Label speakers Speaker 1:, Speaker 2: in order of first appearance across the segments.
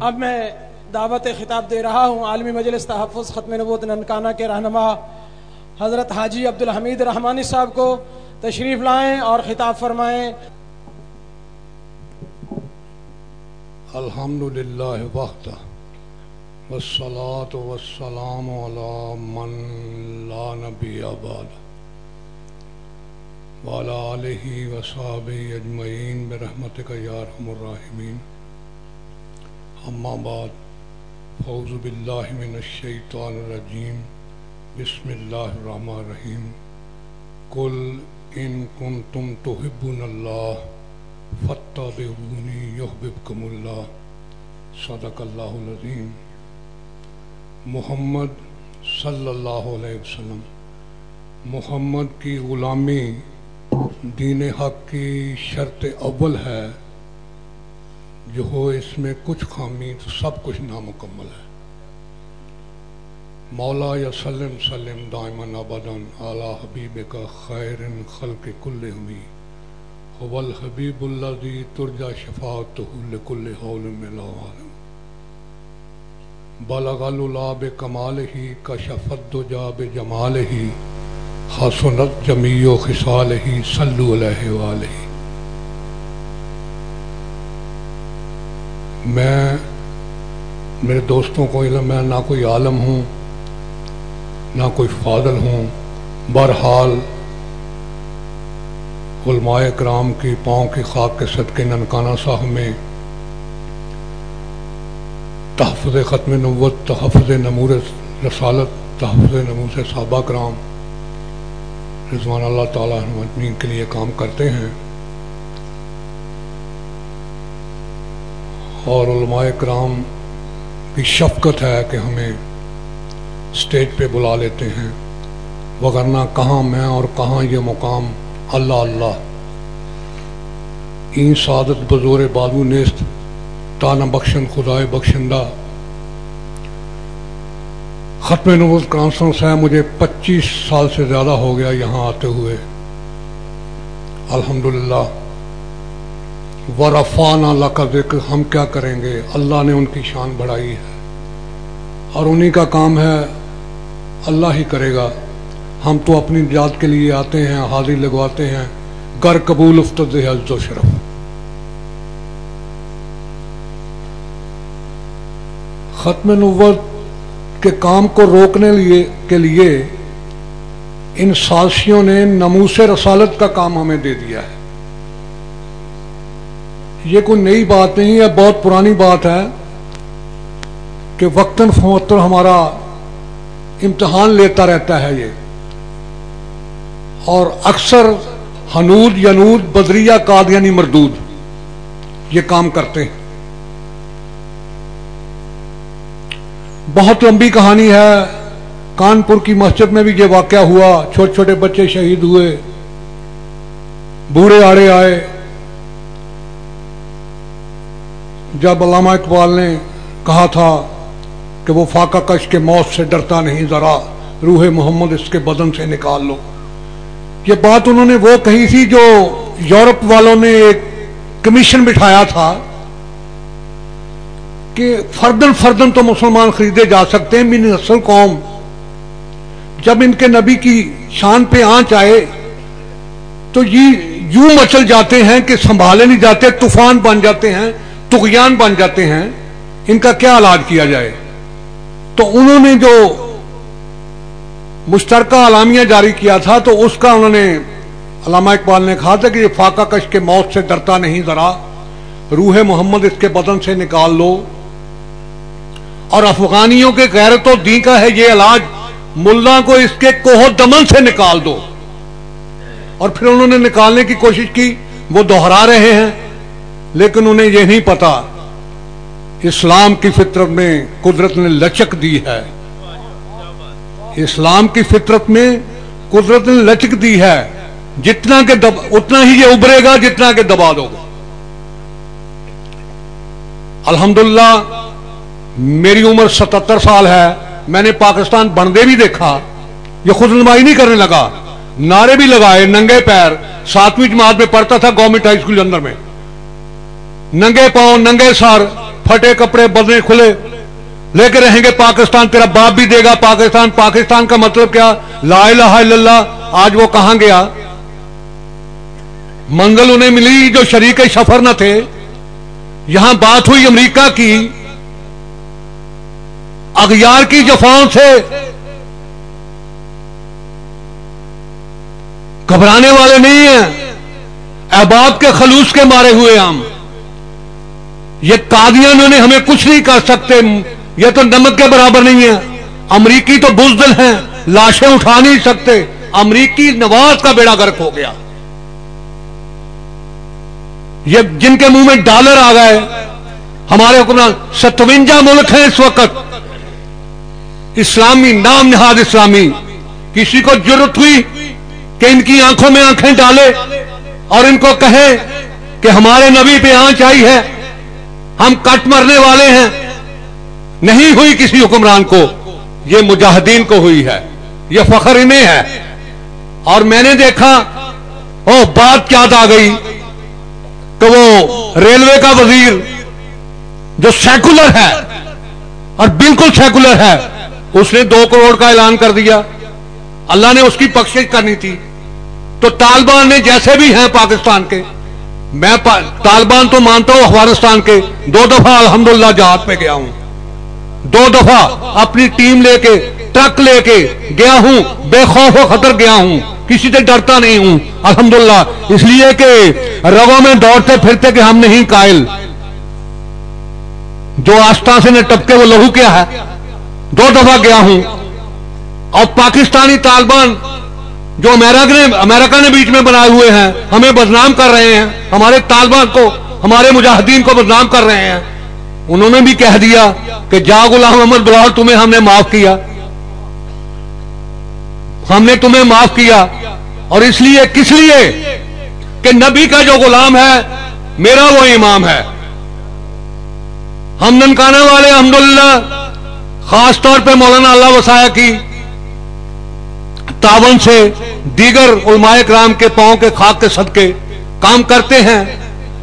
Speaker 1: اب میں دعوت خطاب دے رہا ہوں۔ عالمی مجلس تحفظ ختم نبوت ننکانہ کے رہنما حضرت حاجی عبد الحمید رحمانی صاحب کو تشریف لائیں اور خطاب فرمائیں۔
Speaker 2: الحمد للہ وحدہ والصلاة والسلام على من لا نبی آباد وعلى آلہ وصحابہ اجمعین برحمتک یا رحم الراحمین۔ اما بعد فوز باللہ من الشیطان الرجیم، بسم اللہ الرحمن الرحیم۔ قل ان کنتم تحبون اللہ فتبعونی یحببکم اللہ۔ صدق اللہ العظیم۔ محمد صلی اللہ علیہ وسلم۔ محمد کی غلامی دین حق کی شرط اول ہے۔ جو ہو اس میں کچھ خامی تو سب کچھ نامکمل ہے۔ مولا یا سلم سلم دائمن ابدن اعلیٰ حبیب کا خیر خلق کل ہمی حول حبیب اللہ دی ترجا شفاعت لکل حول میں عالم بلغ اللہ بے کمال ہی کا کشفت جا بے جمال ہی حسنت جمی و خسال ہی صلو علیہ وآلہ۔ میں میرے دوستوں کو علم، میں نہ کوئی عالم ہوں، نہ کوئی فاضل ہوں۔ بہرحال علماء کرام کی پاؤں کی خاک کے صدقے ننکانہ صاحب میں تحفظ ختم نوت تحفظ نمور رسالت، تحفظ نمور صحابہ کرام رضوان اللہ تعالیٰ مجمین کے لیے کام کرتے ہیں۔ اور علماء کرام کی شفقت ہے کہ ہمیں اسٹیج پہ بلا لیتے ہیں۔ وگرنہ کہاں میں اور کہاں یہ مقام اللہ اللہ۔ این سعادت بزور بازو نیست تانا بخشن خدائے بخشندہ۔ ختم نوز کانفرنس ہے مجھے پچیس سال سے زیادہ ہو گیا یہاں آتے ہوئے۔ الحمدللہ۔ ورفان اللہ کا ذکر ہم کیا کریں گے؟ اللہ نے ان کی شان بڑھائی ہے۔ اور انہی کا کام ہے، اللہ ہی کرے گا۔ ہم تو اپنی ذات کے لیے آتے ہیں، حاضری لگواتے ہیں۔ گر قبول افتد حض و شرف۔ ختم نوت کے کام کو روکنے لیے کے لیے ان سازشیوں نے نموس رسالت کا کام ہمیں دے دیا ہے۔ یہ کوئی نئی بات نہیں ہے، بہت پرانی بات ہے کہ وقتاً فوقتاً ہمارا امتحان لیتا رہتا ہے یہ۔ اور اکثر حنود، ینود، بدریہ قادیانی مردود یہ کام کرتے ہیں۔ بہت لمبی کہانی ہے۔ کانپور کی مسجد میں بھی یہ واقعہ ہوا۔ چھوٹے چھوٹے بچے شہید ہوئے، بوڑھے آڑے آئے۔ جب علامہ اقبال نے کہا تھا کہ وہ فاقہ کش کے موت سے ڈرتا نہیں، ذرا روح محمد اس کے بدن سے نکال لو۔ یہ بات انہوں نے وہ کہی تھی جو یورپ والوں نے ایک کمیشن بٹھایا تھا کہ فردن فردن تو مسلمان خریدے جا سکتے ہیں من اصل قوم۔ جب ان کے نبی کی شان پہ آنچ آئے تو یہ یوں مچل جاتے ہیں کہ سنبھالے نہیں جاتے، طوفان بن جاتے ہیں۔ تغیان بن جاتے ہیں، ان کا کیا علاج کیا جائے؟ تو انہوں نے جو مشترکہ علامیہ جاری کیا تھا، تو اس کا انہوں نے، علامہ اقبال نے کہا تھا کہ یہ فاقہ کش کے موت سے ڈرتا نہیں ذرا، روح محمد اس کے بدن سے نکال لو۔ اور افغانیوں کے غیرت و دین کا ہے یہ علاج، ملا کو اس کے کوہ دمن سے نکال دو۔ اور پھر انہوں نے نکالنے کی کوشش کی، وہ دوہرا رہے ہیں۔ لیکن انہیں یہ نہیں پتا اسلام کی فطرت میں قدرت نے لچک دی ہے۔ اسلام کی فطرت میں قدرت نے لچک دی ہے۔ جتنا کہ دب... اتنا ہی یہ ابھرے گا جتنا کہ دبا دو گا الحمدللہ، میری عمر ستتر سال ہے۔ میں نے پاکستان بندے بھی دیکھا۔ یہ خود نمائی نہیں کرنے لگا۔ نعرے بھی لگائے، ننگے پیر۔ ساتویں جماعت میں پڑھتا تھا گورنمنٹ ہائی اسکول اندر میں۔ ننگے پاؤں، ننگے سار پھٹے کپڑے بدلے کھلے۔ لے کے رہیں گے پاکستان، تیرا باپ بھی دے گا پاکستان۔ پاکستان کا مطلب کیا؟ لا الہ الا اللہ، آج وہ کہاں گیا؟ منگل انہیں ملی جو شریک سفر نہ تھے۔ یہاں بات ہوئی امریکہ کی۔ اغیار کی جفاؤں سے گھبرانے والے نہیں ہیں۔ احباب کے خلوص کے مارے ہوئے ہم۔ یہ قادیان نے ہمیں کچھ نہیں کر سکتے۔ یہ تو نمک کے برابر نہیں ہے۔ امریکی تو بزدل ہیں۔ لاشیں اٹھا نہیں سکتے۔ امریکی نواز کا بیڑا گرک ہو گیا۔ یہ جن کے منہ میں ڈالر آ گئے، ہمارے حکمران ستوجا ملک ہیں اس وقت۔ اسلامی نام نہاد اسلامی۔ کسی کو ضرورت ہوئی کہ ان کی آنکھوں میں آنکھیں ڈالے اور ان کو کہے کہ ہمارے نبی پہ آنچ آئی ہے۔ ہم کٹ مرنے والے ہیں۔ نہیں ہوئی کسی حکمران کو۔ یہ مجاہدین کو ہوئی ہے۔ یہ فخر انہیں ہے۔ اور میں نے دیکھا، او، بات کیا آ گئی کہ وہ ریلوے کا وزیر جو سیکولر ہے، اور بالکل سیکولر ہے، اس نے دو کروڑ کا اعلان کر دیا۔ اللہ نے اس کی بخشش کرنی تھی۔ تو طالبان نے جیسے بھی ہیں پاکستان کے میں طالبان تو مانتا ہوں افغانستان کے۔ دو دفعہ الحمدللہ جہاد پہ گیا ہوں۔ دو دفعہ اپنی ٹیم لے کے، ٹرک لے کے گیا ہوں۔ بے خوف و خطر گیا ہوں۔ کسی سے ڈرتا نہیں ہوں۔ الحمدللہ۔ اس لیے کہ رگوں میں دوڑتے پھرتے کہ ہم نہیں قائل۔ جو آستان سے نے ٹپکے وہ لہو کیا ہے؟ دو دفعہ گیا ہوں۔ اور پاکستانی طالبان جو امریکہ نے امریکہ نے بیچ میں بنائے ہوئے ہیں، ہمیں بدنام کر رہے ہیں، ہمارے طالبان کو، ہمارے مجاہدین کو بدنام کر رہے ہیں۔ انہوں نے بھی کہہ دیا کہ جا غلام محمد بلال، تمہیں ہم نے معاف کیا۔ ہم نے تمہیں معاف کیا۔ اور اس لیے، کس لیے؟ کہ نبی کا جو غلام ہے، میرا وہ امام ہے۔ ہم ننکانا والے، الحمدللہ، خاص طور پہ مولانا اللہ وسایہ کی تعاون سے دیگر علماء کرام کے پاؤں کے خاک کے صدقے کام کرتے ہیں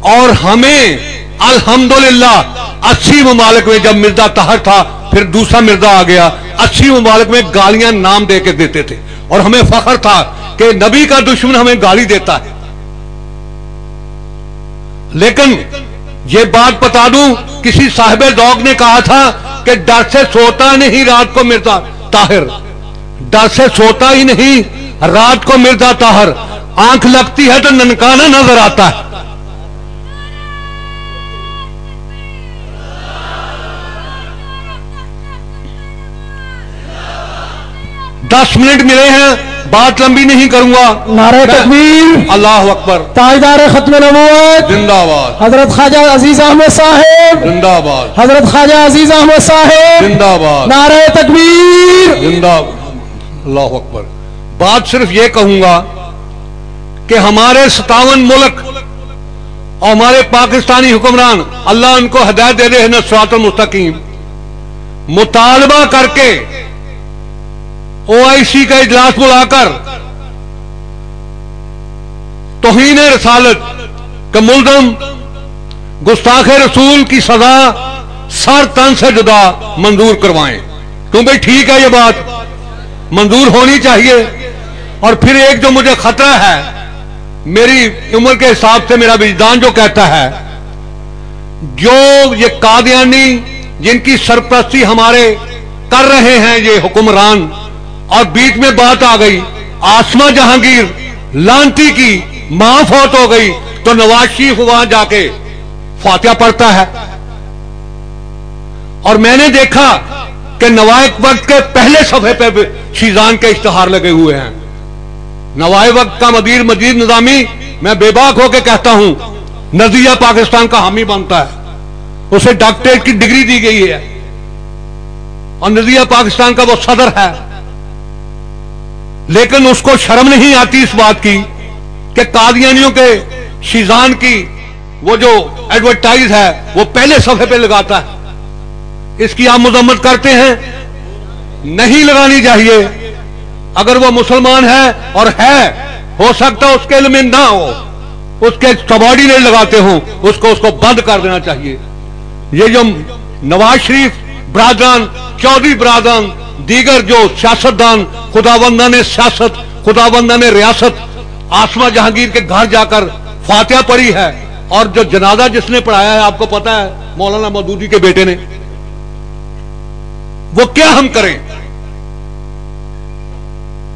Speaker 2: اور ہمیں الحمدللہ اسی ممالک میں جب مرزا تہر تھا، پھر دوسرا مرزا آ گیا۔ اسی ممالک میں گالیاں نام دے کے دیتے تھے۔ اور ہمیں فخر تھا کہ نبی کا دشمن ہمیں گالی دیتا ہے۔ لیکن یہ بات بتا دوں، کسی صاحب ذوق نے کہا تھا کہ ڈر سے سوتا نہیں رات کو مرزا طاہر۔ ڈر سے سوتا ہی نہیں رات کو مرزا طاہر آنکھ لگتی ہے تو ننکانا نظر آتا ہے۔ دس منٹ ملے ہیں بات لمبی نہیں کروں گا۔
Speaker 1: نعرہ تکبیر۔
Speaker 2: اللہ اکبر۔
Speaker 1: تاجدار ختم نبوت
Speaker 2: زندہ باد
Speaker 1: حضرت خواجہ عزیز احمد صاحب۔
Speaker 2: زندہ باد
Speaker 1: حضرت خواجہ عزیز احمد صاحب۔
Speaker 2: زندہ باد
Speaker 1: نعرہ تکبیر۔
Speaker 2: زندہ اللہ اکبر۔ بات صرف یہ کہوں گا کہ ہمارے ستاون ملک اور ہمارے پاکستانی حکمران اللہ ان کو ہدایت دے رہے نسرات المستقیم۔ مطالبہ کر کے او آئی سی کا اجلاس بلا کر توہین رسالت کا ملزم گستاخ رسول کی سزا سر تن سے جدا منظور کروائیں۔ کیوں بھائی ٹھیک ہے یہ بات۔ منظور ہونی چاہیے۔ اور پھر ایک جو مجھے خطرہ ہے، میری عمر کے حساب سے میرا وجدان جو کہتا ہے، جو یہ قادیانی جن کی سرپرستی ہمارے کر رہے ہیں، یہ حکمران۔ اور بیچ میں بات آ گئی آسما جہانگیر لانتی کی ماں فوت ہو گئی، تو نواز شریف وہاں جا کے فاتحہ پڑھتا ہے۔ اور میں نے دیکھا کہ نوائے وقت کے پہلے صفحے پہ شیزان کے اشتہار لگے ہوئے ہیں۔ نوائے وقت کا مدیر مجید نظامی، میں بے باک ہو کے کہتا ہوں نزیہ پاکستان کا حامی بنتا ہے۔ اسے ڈاکٹریٹ کی ڈگری دی گئی ہے۔ اور نزیہ پاکستان کا وہ صدر ہے۔ لیکن اس کو شرم نہیں آتی اس بات کی کہ قادیانیوں کے شیزان کی وہ جو ایڈورٹائز ہے، وہ پہلے صفحے پہ لگاتا ہے۔ اس کی آپ مذمت کرتے ہیں؟ نہیں لگانی چاہیے۔ اگر وہ مسلمان ہے اور ہے، ہو سکتا اس کے علم نہ ہو۔ اس کے سباڈی نہیں لگاتے ہوں۔ اس کو اس کو بند کر دینا چاہیے۔ یہ جو نواز شریف برادران، چودھری برادران، دیگر جو سیاستدان خدا بندہ نے سیاست خدا بندہ نے ریاست آسما جہانگیر کے گھر جا کر فاتحہ پڑھی ہے۔ اور جو جنازہ جس نے پڑھایا ہے، آپ کو پتا ہے، مولانا مودودی کے بیٹے نے۔ وہ کیا ہم کریں؟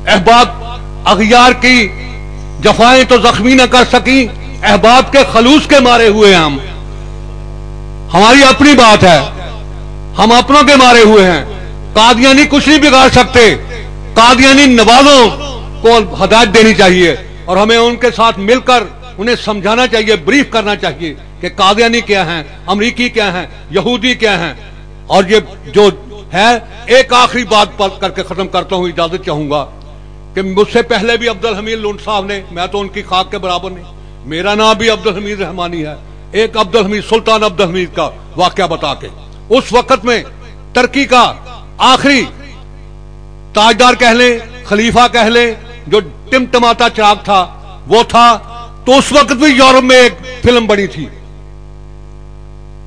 Speaker 2: احباب، اغیار کی جفائیں تو زخمی نہ کر سکیں، احباب کے خلوص کے مارے ہوئے ہم۔ ہماری اپنی بات ہے، ہم اپنوں کے مارے ہوئے ہیں۔ قادیانی کچھ نہیں بگاڑ سکتے۔ قادیانی نوازوں کو ہدایت دینی چاہیے اور ہمیں ان کے ساتھ مل کر انہیں سمجھانا چاہیے، بریف کرنا چاہیے کہ قادیانی کیا ہیں، امریکی کیا ہیں، یہودی کیا ہیں۔ اور یہ جو ہے، ایک آخری بات کر کے ختم کرتا ہوں، اجازت چاہوں گا کہ مجھ سے پہلے بھی عبد الحمید لونڈ صاحب نے، میں تو ان کی خاک کے برابر نہیں، میرا نام بھی عبد الحمید رحمانی ہے، ایک عبد الحمید سلطان عبد الحمید کا واقعہ بتا کے۔ اس وقت میں ترکی کا آخری تاجدار کہہ لیں، خلیفہ کہہ لیں، جو ٹم ٹماتا چراغ تھا، وہ تھا، تو اس وقت بھی یورپ میں ایک فلم بنی تھی۔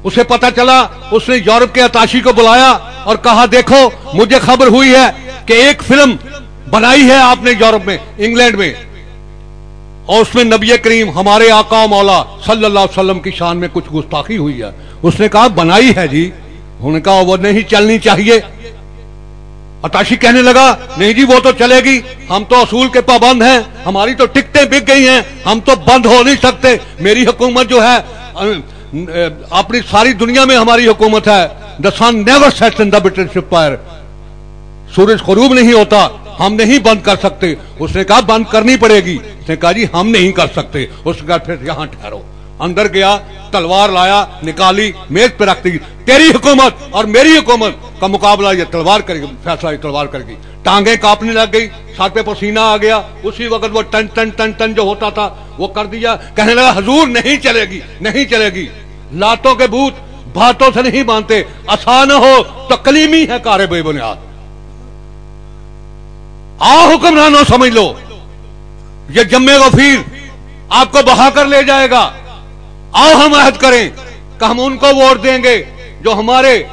Speaker 2: اسے پتا چلا، اس نے یورپ کے اتاشی کو بلایا اور کہا، دیکھو، مجھے خبر ہوئی ہے کہ ایک فلم بنائی ہے آپ نے یورپ میں، انگلینڈ میں۔ اور اس میں نبی کریم، ہمارے آقا مولا صلی اللہ علیہ وسلم کی شان میں کچھ گستاخی ہوئی ہے۔ اس نے کہا، بنائی ہے جی۔ انہوں نے کہا، وہ نہیں چلنی چاہیے۔ اتاشی کہنے لگا، نہیں جی وہ تو چلے گی۔ ہم تو اصول کے پابند ہیں۔ ہماری تو ٹکٹیں بک گئی ہیں۔ ہم تو بند ہو نہیں سکتے۔ میری حکومت جو ہے اپنی ساری دنیا میں ہماری حکومت ہے. The sun never set in the British empire سورج غروب نہیں ہوتا. ہم نہیں بند کر سکتے. اس نے کہا، بند کرنی پڑے گی. اس نے کہا جی ہم نہیں کر سکتے. اس نے کہا، پھر یہاں ٹھہرو. اندر گیا، تلوار لایا، نکالی، میز پہ رکھ دی. تیری حکومت اور میری حکومت کا مقابلہ یہ تلوار کرے گی فیصلہ یہ تلوار کرے گی ٹانگیں کاپنے لگ گئی، سر پہ پسینہ آ گیا۔ اسی وقت وہ ٹن ٹن ٹن ٹن جو ہوتا تھا، وہ کر دیا۔ کہنے لگا، حضور نہیں چلے گی، نہیں چلے گی۔ لاتوں کے بوت باتوں سے نہیں مانتے۔ آسان ہو تو کلیمی ہے کارے بے بنیاد۔ آ حکمرانوں سمجھ لو، یہ جمے غفیر آپ کو بہا کر لے جائے گا۔ آؤ ہم عہد کریں، کہ ہم ان کو ووٹ دیں گے جو ہمارے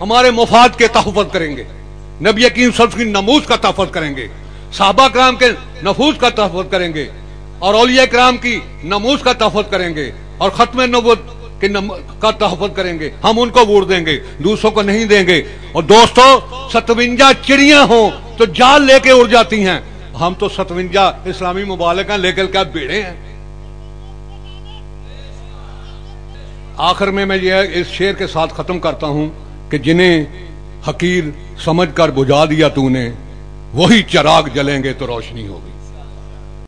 Speaker 2: ہمارے مفاد کے تحفظ کریں گے۔ نبی یقین سب کی نموز کا تحفظ کریں گے۔ صحابہ کرام کے نفوذ کا تحفظ کریں گے۔ اور اولیاء کرام کی نموز کا تحفظ کریں گے۔ اور ختم نبوت کا تحفظ کریں گے۔ ہم ان کو ووٹ دیں گے، دوسروں کو نہیں دیں گے۔ اور دوستو، ستونجا چڑیاں ہوں تو جال لے کے اڑ جاتی ہیں۔ ہم تو ستونجا اسلامی مبالکہ لے کر کیا بیڑے ہیں؟ آخر میں میں یہ اس شیر کے ساتھ ختم کرتا ہوں۔ کہ جنہیں حقیر سمجھ کر بجھا دیا تو نے وہی چراغ جلیں گے تو روشنی ہوگی۔